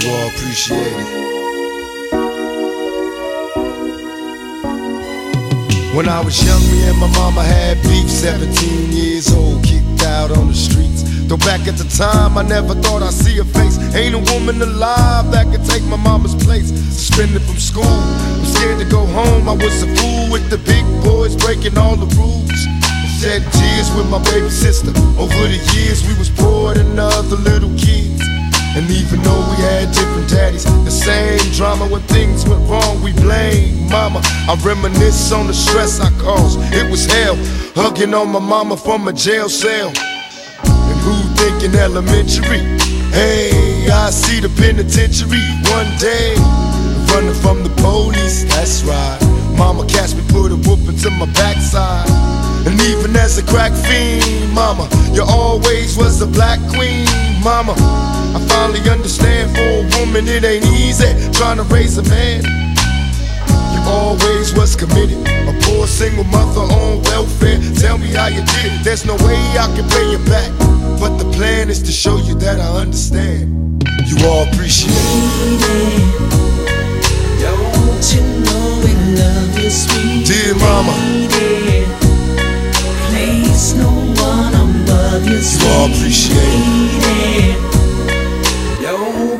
You all appreciate it. When I was young, me and my mama had beef. 17 years old, kicked out on the streets. Though back at the time, I never thought I'd see her face. Ain't a woman alive that could take my mama's place. Suspended from school, I'm scared to go home. I was a fool with the big boys breaking all the rules. Shed tears with my baby sister. Over the years, we was poor than other little kids. And even though we had different daddies, the same drama when things went wrong, we blame mama. I reminisce on the stress I caused. It was hell, hugging on my mama from a jail cell. And who thinking elementary? Hey, I see the penitentiary one day. Running from the police, that's right. Mama catch me, put a whooping to my backside. And even as a crack fiend, mama, you always was a black queen, mama. I finally understand for a woman it ain't easy trying to raise a man. You always was committed, a poor single mother on welfare. Tell me how you did it. There's no way I can pay you back, but the plan is to show you that I understand. You all appreciate it. Don't you know we love you, sweet Dear mama. lady? Place no one above you, You all appreciate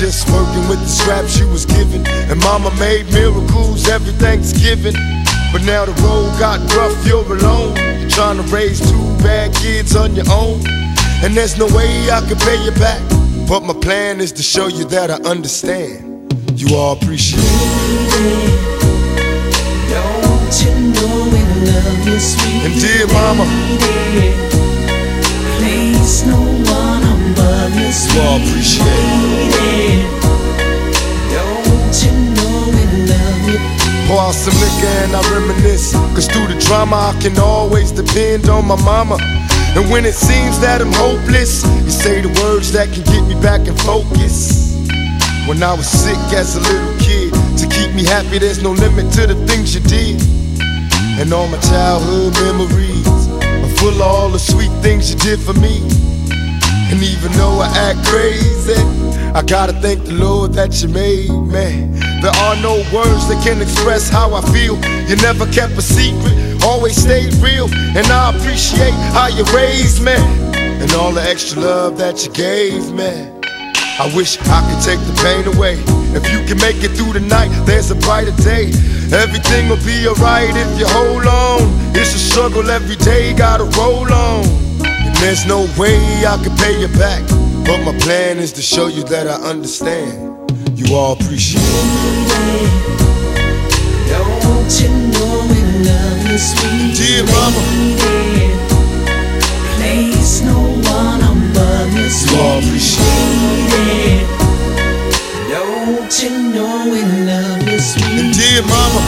Just working with the scraps you was given. And mama made miracles every Thanksgiving. But now the road got rough, you're alone. You're trying to raise two bad kids on your own. And there's no way I can pay you back. But my plan is to show you that I understand. You all appreciate it. Don't you know we love you, sweet And dear mama. Place no one above you, You all appreciate it. Out some liquor and I reminisce. Cause through the drama, I can always depend on my mama. And when it seems that I'm hopeless, you say the words that can get me back in focus. When I was sick as a little kid, to keep me happy, there's no limit to the things you did. And all my childhood memories are full of all the sweet things you did for me. And even though I act crazy, I gotta thank the Lord that you made me. There are no words that can express how I feel. You never kept a secret, always stayed real. And I appreciate how you raised me. And all the extra love that you gave me. I wish I could take the pain away. If you can make it through the night, there's a brighter day. Everything will be alright if you hold on. It's a struggle every day, gotta roll on. And there's no way I can pay you back. But my plan is to show you that I understand. You all appreciate it. Don't you know we love you, sweet Dear mama. lady? Place no one above you, You all appreciate lady. Don't you know we love you, sweet it. Dear mama,